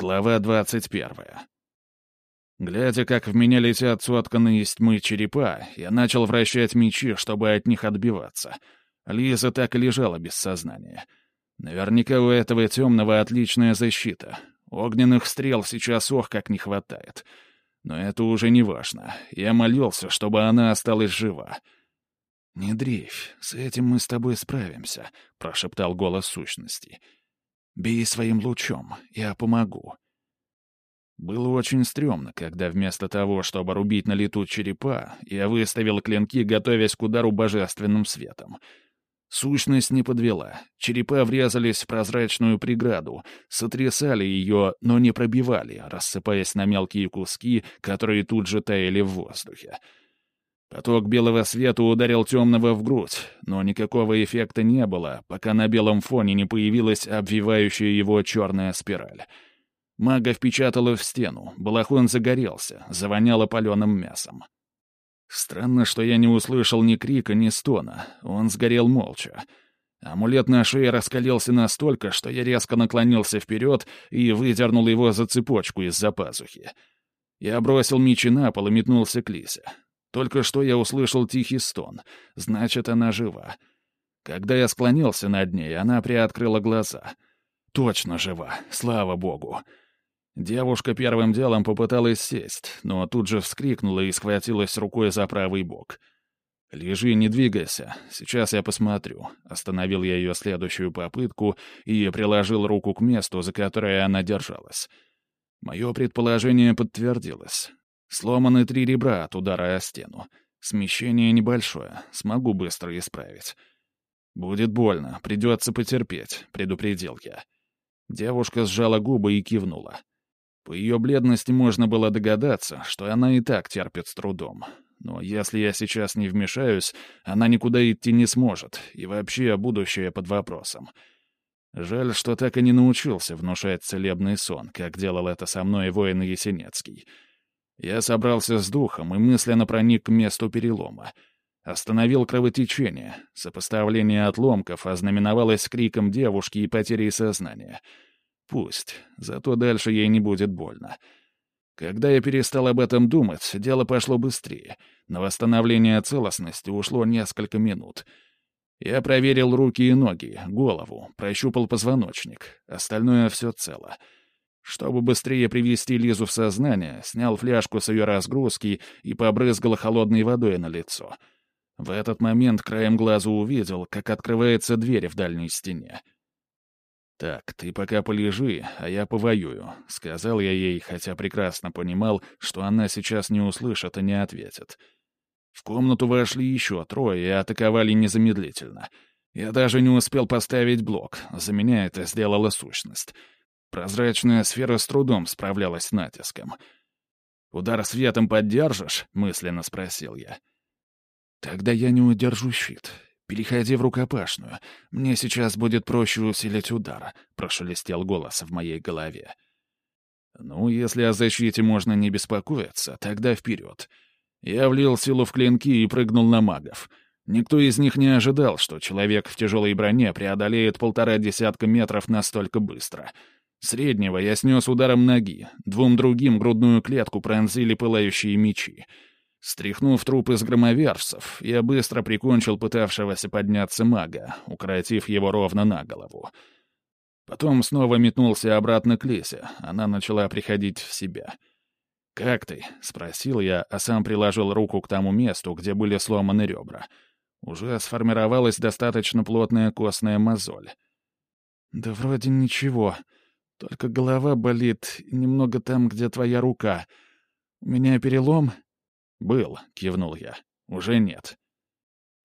Глава двадцать первая. Глядя, как в меня летят сотканные из тьмы черепа, я начал вращать мечи, чтобы от них отбиваться. Лиза так и лежала без сознания. Наверняка у этого темного отличная защита. Огненных стрел сейчас ох как не хватает. Но это уже не важно. Я молился, чтобы она осталась жива. «Не дрейфь, с этим мы с тобой справимся», — прошептал голос сущности. — Бей своим лучом, я помогу». Было очень стрёмно, когда вместо того, чтобы рубить на лету черепа, я выставил клинки, готовясь к удару божественным светом. Сущность не подвела. Черепа врезались в прозрачную преграду, сотрясали ее, но не пробивали, рассыпаясь на мелкие куски, которые тут же таяли в воздухе. Поток белого света ударил темного в грудь, но никакого эффекта не было, пока на белом фоне не появилась обвивающая его черная спираль. Мага впечатала в стену, балахон загорелся, завоняло паленым мясом. Странно, что я не услышал ни крика, ни стона. Он сгорел молча. Амулет на шее раскалился настолько, что я резко наклонился вперед и выдернул его за цепочку из-за пазухи. Я бросил мечи на пол и метнулся к Лисе. Только что я услышал тихий стон. Значит, она жива. Когда я склонился над ней, она приоткрыла глаза. Точно жива, слава богу. Девушка первым делом попыталась сесть, но тут же вскрикнула и схватилась рукой за правый бок. «Лежи, не двигайся. Сейчас я посмотрю». Остановил я ее следующую попытку и приложил руку к месту, за которое она держалась. Мое предположение подтвердилось. Сломаны три ребра от удара о стену. Смещение небольшое, смогу быстро исправить. «Будет больно, придется потерпеть», — предупредил я. Девушка сжала губы и кивнула. По ее бледности можно было догадаться, что она и так терпит с трудом. Но если я сейчас не вмешаюсь, она никуда идти не сможет, и вообще будущее под вопросом. Жаль, что так и не научился внушать целебный сон, как делал это со мной воин Есенецкий. Я собрался с духом и мысленно проник к месту перелома. Остановил кровотечение. Сопоставление отломков ознаменовалось криком девушки и потерей сознания. Пусть, зато дальше ей не будет больно. Когда я перестал об этом думать, дело пошло быстрее. На восстановление целостности ушло несколько минут. Я проверил руки и ноги, голову, прощупал позвоночник. Остальное все цело. — чтобы быстрее привести Лизу в сознание, снял фляжку с ее разгрузки и побрызгал холодной водой на лицо. В этот момент краем глаза увидел, как открывается дверь в дальней стене. «Так, ты пока полежи, а я повоюю», — сказал я ей, хотя прекрасно понимал, что она сейчас не услышит и не ответит. В комнату вошли еще трое и атаковали незамедлительно. Я даже не успел поставить блок, за меня это сделала сущность — Прозрачная сфера с трудом справлялась с натиском. «Удар светом поддержишь?» — мысленно спросил я. «Тогда я не удержу щит. Переходи в рукопашную. Мне сейчас будет проще усилить удар», — прошелестел голос в моей голове. «Ну, если о защите можно не беспокоиться, тогда вперед». Я влил силу в клинки и прыгнул на магов. Никто из них не ожидал, что человек в тяжелой броне преодолеет полтора десятка метров настолько быстро — Среднего я снес ударом ноги, двум другим грудную клетку пронзили пылающие мечи. Стряхнув труп из громоверцев, я быстро прикончил пытавшегося подняться мага, укоротив его ровно на голову. Потом снова метнулся обратно к Лесе, она начала приходить в себя. «Как ты?» — спросил я, а сам приложил руку к тому месту, где были сломаны ребра. Уже сформировалась достаточно плотная костная мозоль. «Да вроде ничего», только голова болит, немного там, где твоя рука. У меня перелом?» «Был», — кивнул я. «Уже нет».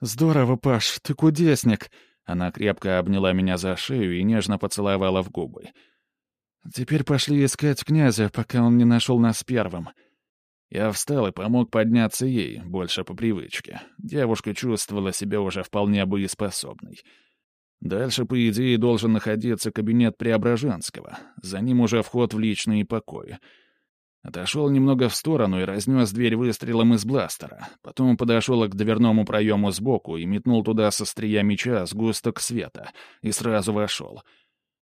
«Здорово, Паш, ты кудесник!» Она крепко обняла меня за шею и нежно поцеловала в губы. «Теперь пошли искать князя, пока он не нашел нас первым». Я встал и помог подняться ей, больше по привычке. Девушка чувствовала себя уже вполне боеспособной. Дальше, по идее, должен находиться кабинет Преображенского. За ним уже вход в личные покои. Отошел немного в сторону и разнес дверь выстрелом из бластера. Потом подошел к дверному проему сбоку и метнул туда со острия меча сгусток света. И сразу вошел.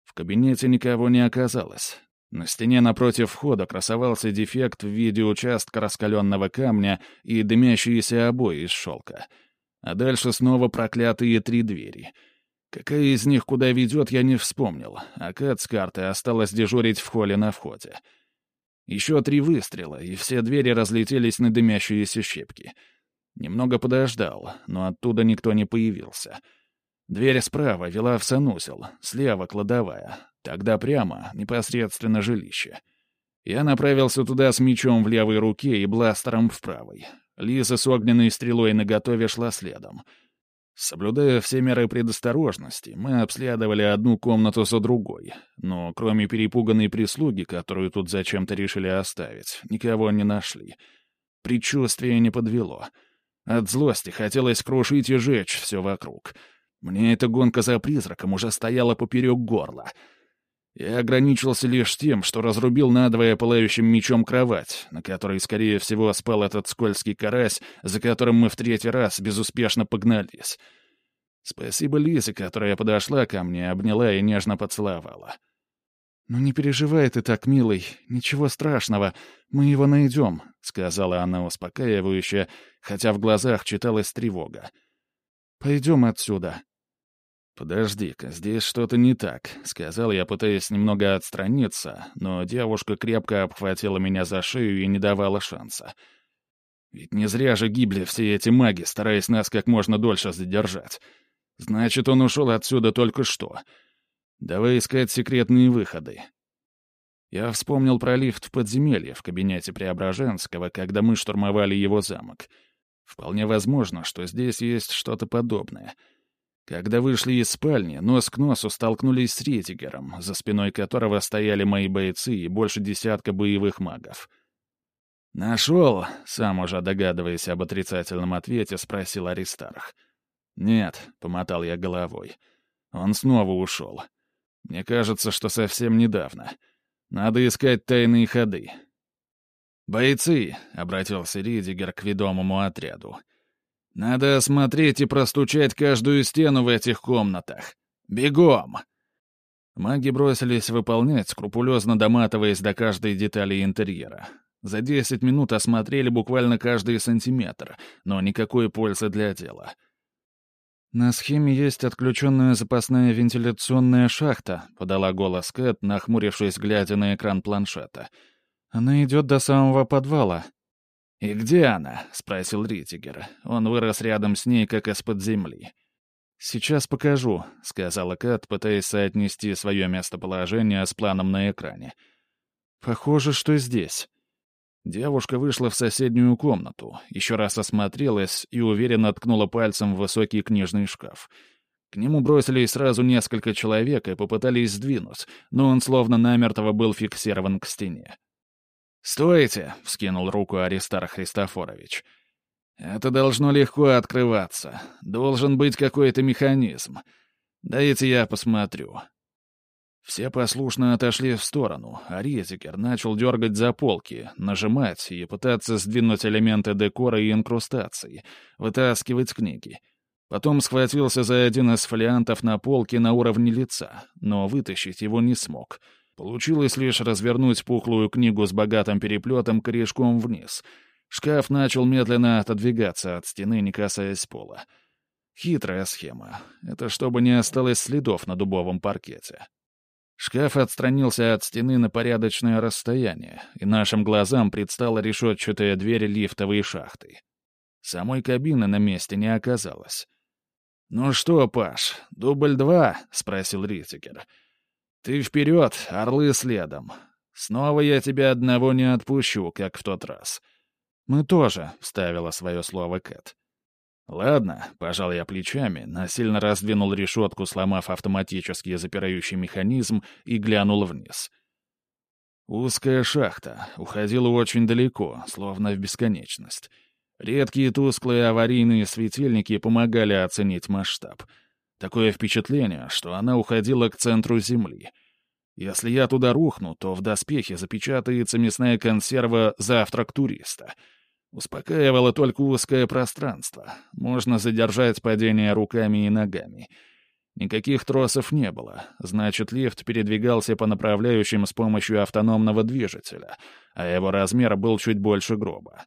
В кабинете никого не оказалось. На стене напротив входа красовался дефект в виде участка раскаленного камня и дымящиеся обои из шелка. А дальше снова проклятые три двери. Какая из них куда ведет, я не вспомнил, а Кэт с картой осталось дежурить в холле на входе. Еще три выстрела, и все двери разлетелись на дымящиеся щепки. Немного подождал, но оттуда никто не появился. Дверь справа вела в санузел, слева — кладовая, Тогда прямо, непосредственно жилище. Я направился туда с мечом в левой руке и бластером в правой. Лиза с огненной стрелой наготове шла следом. Соблюдая все меры предосторожности, мы обследовали одну комнату за другой, но кроме перепуганной прислуги, которую тут зачем-то решили оставить, никого не нашли. Предчувствие не подвело. От злости хотелось крушить и жечь все вокруг. Мне эта гонка за призраком уже стояла поперек горла — я ограничился лишь тем, что разрубил надвое пылающим мечом кровать, на которой, скорее всего, спал этот скользкий карась, за которым мы в третий раз безуспешно погнались. Спасибо Лизе, которая подошла ко мне, обняла и нежно поцеловала. «Ну не переживай ты так, милый, ничего страшного, мы его найдем», — сказала она успокаивающе, хотя в глазах читалась тревога. «Пойдем отсюда». «Подожди-ка, здесь что-то не так», — сказал я, пытаясь немного отстраниться, но девушка крепко обхватила меня за шею и не давала шанса. Ведь не зря же гибли все эти маги, стараясь нас как можно дольше задержать. Значит, он ушел отсюда только что. Давай искать секретные выходы. Я вспомнил про лифт в подземелье в кабинете Преображенского, когда мы штурмовали его замок. Вполне возможно, что здесь есть что-то подобное — когда вышли из спальни, нос к носу столкнулись с Ретигером, за спиной которого стояли мои бойцы и больше десятка боевых магов. «Нашел?» — сам уже догадываясь об отрицательном ответе, спросил Аристарх. «Нет», — помотал я головой. «Он снова ушел. Мне кажется, что совсем недавно. Надо искать тайные ходы». «Бойцы!» — обратился Ридигер к ведомому отряду. Надо осмотреть и простучать каждую стену в этих комнатах. Бегом!» Маги бросились выполнять, скрупулезно доматываясь до каждой детали интерьера. За десять минут осмотрели буквально каждый сантиметр, но никакой пользы для дела. «На схеме есть отключенная запасная вентиляционная шахта», — подала голос Кэт, нахмурившись, глядя на экран планшета. «Она идет до самого подвала. «И где она?» — спросил Ритигер. Он вырос рядом с ней, как из-под земли. «Сейчас покажу», — сказала Кэт, пытаясь соотнести свое местоположение с планом на экране. «Похоже, что здесь». Девушка вышла в соседнюю комнату, еще раз осмотрелась и уверенно ткнула пальцем в высокий книжный шкаф. К нему бросились сразу несколько человек и попытались сдвинуть, но он словно намертво был фиксирован к стене. «Стойте!» — вскинул руку Аристар Христофорович. «Это должно легко открываться. Должен быть какой-то механизм. Дайте я посмотрю». Все послушно отошли в сторону, а Резикер начал дергать за полки, нажимать и пытаться сдвинуть элементы декора и инкрустаций, вытаскивать книги. Потом схватился за один из фолиантов на полке на уровне лица, но вытащить его не смог — Получилось лишь развернуть пухлую книгу с богатым переплетом корешком вниз. Шкаф начал медленно отодвигаться от стены, не касаясь пола. Хитрая схема. Это чтобы не осталось следов на дубовом паркете. Шкаф отстранился от стены на порядочное расстояние, и нашим глазам предстала решетчатая дверь лифтовой шахты. Самой кабины на месте не оказалось. «Ну что, Паш, дубль два?» — спросил Ритикер. «Ты вперед, орлы следом. Снова я тебя одного не отпущу, как в тот раз». «Мы тоже», — вставила свое слово Кэт. «Ладно», — пожал я плечами, насильно раздвинул решетку, сломав автоматически запирающий механизм, и глянул вниз. Узкая шахта, уходила очень далеко, словно в бесконечность. Редкие тусклые аварийные светильники помогали оценить масштаб — Такое впечатление, что она уходила к центру Земли. Если я туда рухну, то в доспехе запечатается мясная консерва «Завтрак туриста». Успокаивало только узкое пространство. Можно задержать падение руками и ногами. Никаких тросов не было, значит, лифт передвигался по направляющим с помощью автономного движителя, а его размер был чуть больше гроба.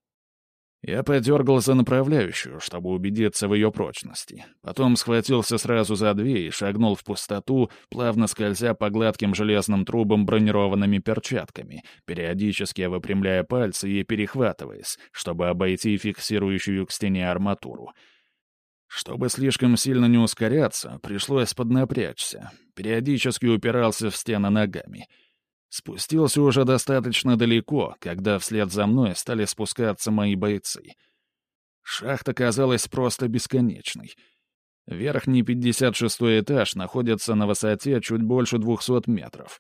Я подергал за направляющую, чтобы убедиться в ее прочности. Потом схватился сразу за дверь и шагнул в пустоту, плавно скользя по гладким железным трубам бронированными перчатками, периодически выпрямляя пальцы и перехватываясь, чтобы обойти фиксирующую к стене арматуру. Чтобы слишком сильно не ускоряться, пришлось поднапрячься. Периодически упирался в стены ногами — Спустился уже достаточно далеко, когда вслед за мной стали спускаться мои бойцы. Шахта казалась просто бесконечной. Верхний 56-й этаж находится на высоте чуть больше 200 метров.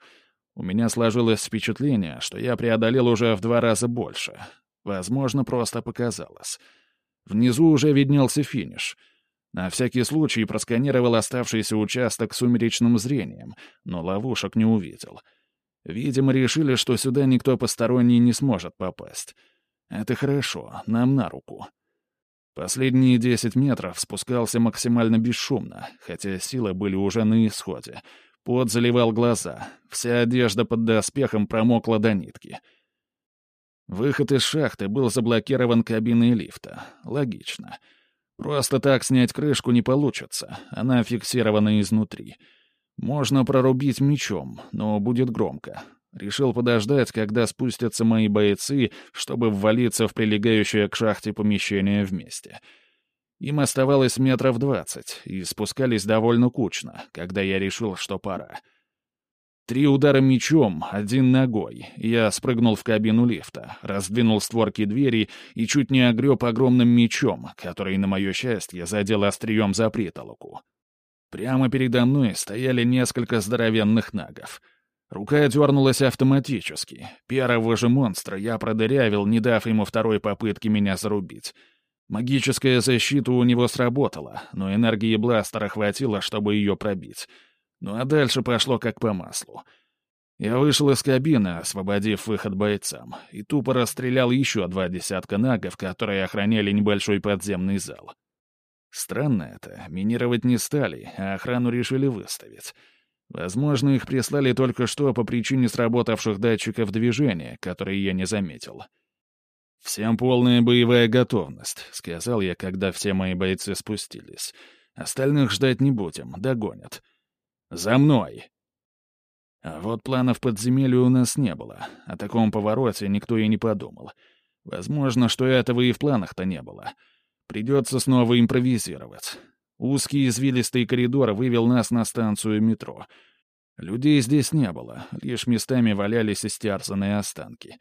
У меня сложилось впечатление, что я преодолел уже в два раза больше. Возможно, просто показалось. Внизу уже виднелся финиш. На всякий случай просканировал оставшийся участок сумеречным зрением, но ловушек не увидел — Видимо, решили, что сюда никто посторонний не сможет попасть. Это хорошо, нам на руку. Последние десять метров спускался максимально бесшумно, хотя силы были уже на исходе. Пот заливал глаза, вся одежда под доспехом промокла до нитки. Выход из шахты был заблокирован кабиной лифта. Логично. Просто так снять крышку не получится, она фиксирована изнутри — можно прорубить мечом, но будет громко. Решил подождать, когда спустятся мои бойцы, чтобы ввалиться в прилегающее к шахте помещение вместе. Им оставалось метров двадцать, и спускались довольно кучно, когда я решил, что пора. Три удара мечом, один ногой. Я спрыгнул в кабину лифта, раздвинул створки двери и чуть не огреб огромным мечом, который, на мое счастье, задел острием за притолоку. Прямо передо мной стояли несколько здоровенных нагов. Рука дернулась автоматически. Первого же монстра я продырявил, не дав ему второй попытки меня зарубить. Магическая защита у него сработала, но энергии бластера хватило, чтобы ее пробить. Ну а дальше пошло как по маслу. Я вышел из кабины, освободив выход бойцам, и тупо расстрелял еще два десятка нагов, которые охраняли небольшой подземный зал. Странно это, минировать не стали, а охрану решили выставить. Возможно, их прислали только что по причине сработавших датчиков движения, которые я не заметил. «Всем полная боевая готовность», — сказал я, когда все мои бойцы спустились. «Остальных ждать не будем, догонят». «За мной!» А вот планов подземелья у нас не было. О таком повороте никто и не подумал. Возможно, что этого и в планах-то не было. Придется снова импровизировать. Узкий извилистый коридор вывел нас на станцию метро. Людей здесь не было, лишь местами валялись истерзанные останки.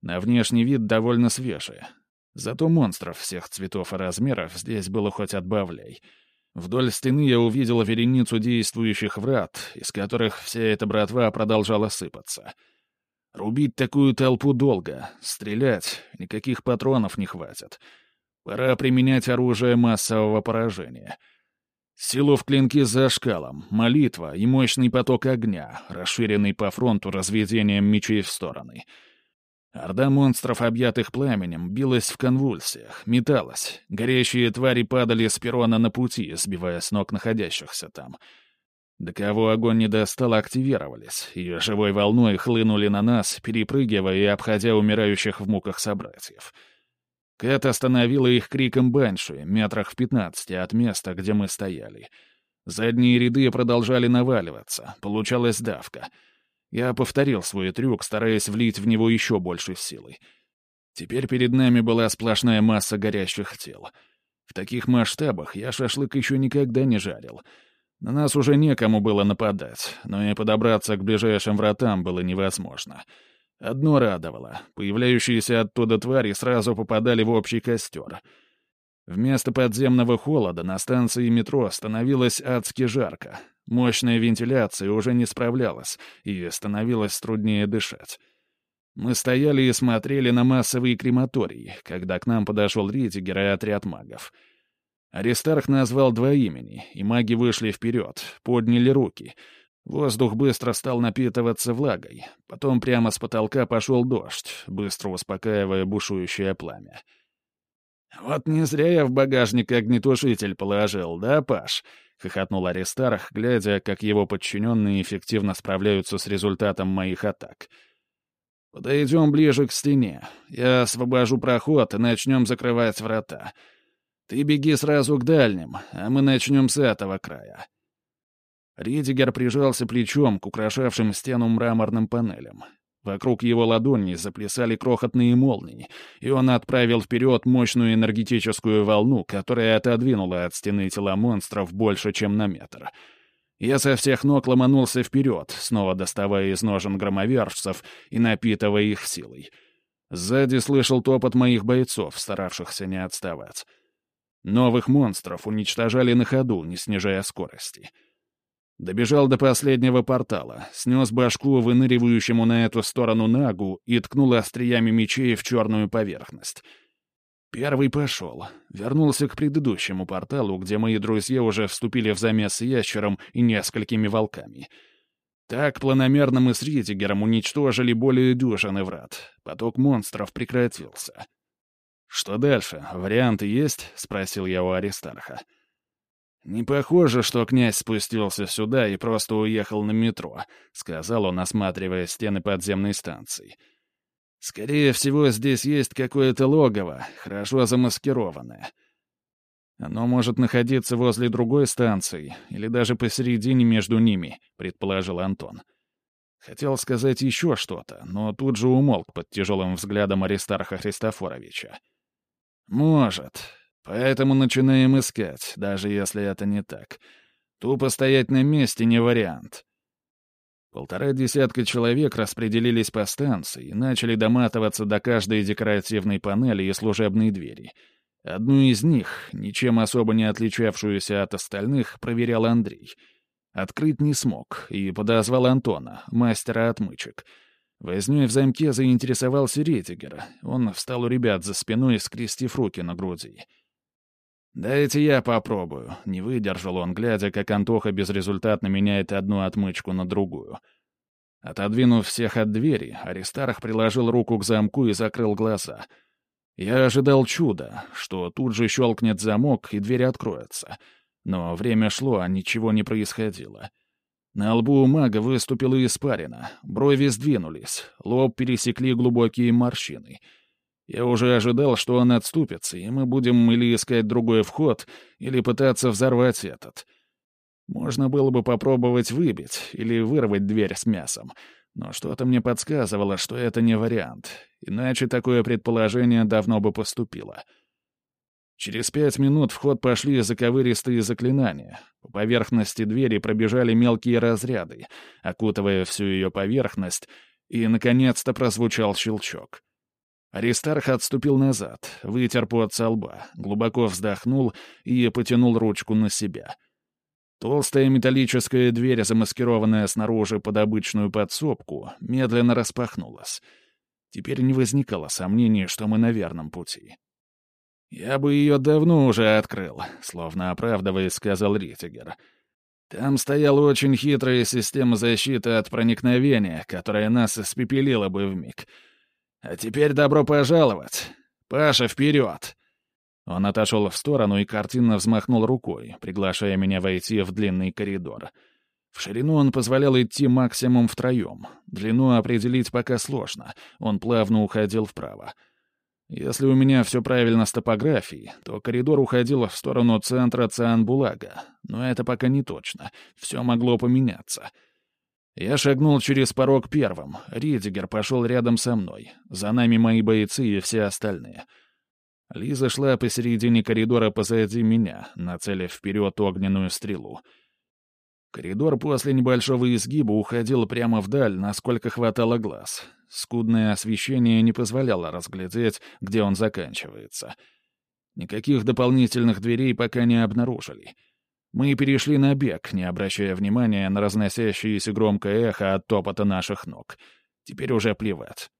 На внешний вид довольно свежие. Зато монстров всех цветов и размеров здесь было хоть отбавляй. Вдоль стены я увидел вереницу действующих врат, из которых вся эта братва продолжала сыпаться. Рубить такую толпу долго, стрелять, никаких патронов не хватит — Пора применять оружие массового поражения. Силу в клинке за шкалом, молитва и мощный поток огня, расширенный по фронту разведением мечей в стороны. Орда монстров, объятых пламенем, билась в конвульсиях, металась. Горящие твари падали с перона на пути, сбивая с ног находящихся там. До кого огонь не достал, активировались, и живой волной хлынули на нас, перепрыгивая и обходя умирающих в муках собратьев — Кэт остановила их криком банши, метрах в пятнадцати от места, где мы стояли. Задние ряды продолжали наваливаться, получалась давка. Я повторил свой трюк, стараясь влить в него еще больше силы. Теперь перед нами была сплошная масса горящих тел. В таких масштабах я шашлык еще никогда не жарил. На нас уже некому было нападать, но и подобраться к ближайшим вратам было невозможно — Одно радовало. Появляющиеся оттуда твари сразу попадали в общий костер. Вместо подземного холода на станции метро становилось адски жарко. Мощная вентиляция уже не справлялась, и становилось труднее дышать. Мы стояли и смотрели на массовые крематории, когда к нам подошел Ритигер и отряд магов. Аристарх назвал два имени, и маги вышли вперед, подняли руки — Воздух быстро стал напитываться влагой. Потом прямо с потолка пошел дождь, быстро успокаивая бушующее пламя. «Вот не зря я в багажник огнетушитель положил, да, Паш?» хохотнул Аристарх, глядя, как его подчиненные эффективно справляются с результатом моих атак. «Подойдем ближе к стене. Я освобожу проход и начнем закрывать врата. Ты беги сразу к дальним, а мы начнем с этого края». Ридигер прижался плечом к украшавшим стену мраморным панелям. Вокруг его ладони заплясали крохотные молнии, и он отправил вперед мощную энергетическую волну, которая отодвинула от стены тела монстров больше, чем на метр. Я со всех ног ломанулся вперед, снова доставая из ножен громовержцев и напитывая их силой. Сзади слышал топот моих бойцов, старавшихся не отставать. Новых монстров уничтожали на ходу, не снижая скорости. — Добежал до последнего портала, снес башку выныривающему на эту сторону нагу и ткнул остриями мечей в черную поверхность. Первый пошел. Вернулся к предыдущему порталу, где мои друзья уже вступили в замес с ящером и несколькими волками. Так планомерно мы с Ритигером уничтожили более дюжины врат. Поток монстров прекратился. «Что дальше? Варианты есть?» — спросил я у Аристарха. — «Не похоже, что князь спустился сюда и просто уехал на метро», — сказал он, осматривая стены подземной станции. «Скорее всего, здесь есть какое-то логово, хорошо замаскированное. Оно может находиться возле другой станции или даже посередине между ними», — предположил Антон. Хотел сказать еще что-то, но тут же умолк под тяжелым взглядом Аристарха Христофоровича. «Может», Поэтому начинаем искать, даже если это не так. Тупо стоять на месте не вариант. Полтора десятка человек распределились по станции и начали доматываться до каждой декоративной панели и служебной двери. Одну из них, ничем особо не отличавшуюся от остальных, проверял Андрей. Открыть не смог и подозвал Антона, мастера отмычек — Вознёй в замке заинтересовался Ретигер. Он встал у ребят за спиной, скрестив руки на груди. «Дайте я попробую», — не выдержал он, глядя, как Антоха безрезультатно меняет одну отмычку на другую. Отодвинув всех от двери, Аристарх приложил руку к замку и закрыл глаза. Я ожидал чуда, что тут же щелкнет замок и дверь откроется. Но время шло, а ничего не происходило. На лбу у мага выступила испарина, брови сдвинулись, лоб пересекли глубокие морщины — я уже ожидал, что он отступится, и мы будем или искать другой вход, или пытаться взорвать этот. Можно было бы попробовать выбить или вырвать дверь с мясом, но что-то мне подсказывало, что это не вариант, иначе такое предположение давно бы поступило. Через пять минут в ход пошли заковыристые заклинания. По поверхности двери пробежали мелкие разряды, окутывая всю ее поверхность, и, наконец-то, прозвучал щелчок. Аристарх отступил назад, вытер пот со лба, глубоко вздохнул и потянул ручку на себя. Толстая металлическая дверь, замаскированная снаружи под обычную подсобку, медленно распахнулась. Теперь не возникало сомнений, что мы на верном пути. «Я бы ее давно уже открыл», — словно оправдываясь, сказал Ритигер. «Там стояла очень хитрая система защиты от проникновения, которая нас испепелила бы вмиг. А теперь добро пожаловать. Паша, вперед!» Он отошел в сторону и картинно взмахнул рукой, приглашая меня войти в длинный коридор. В ширину он позволял идти максимум втроем. Длину определить пока сложно, он плавно уходил вправо. Если у меня все правильно с топографией, то коридор уходил в сторону центра Цианбулага, но это пока не точно, все могло поменяться — я шагнул через порог первым. Ридигер пошел рядом со мной. За нами мои бойцы и все остальные. Лиза шла посередине коридора позади меня, нацелив вперед огненную стрелу. Коридор после небольшого изгиба уходил прямо вдаль, насколько хватало глаз. Скудное освещение не позволяло разглядеть, где он заканчивается. Никаких дополнительных дверей пока не обнаружили — мы перешли на бег, не обращая внимания на разносящееся громкое эхо от топота наших ног. Теперь уже плевать.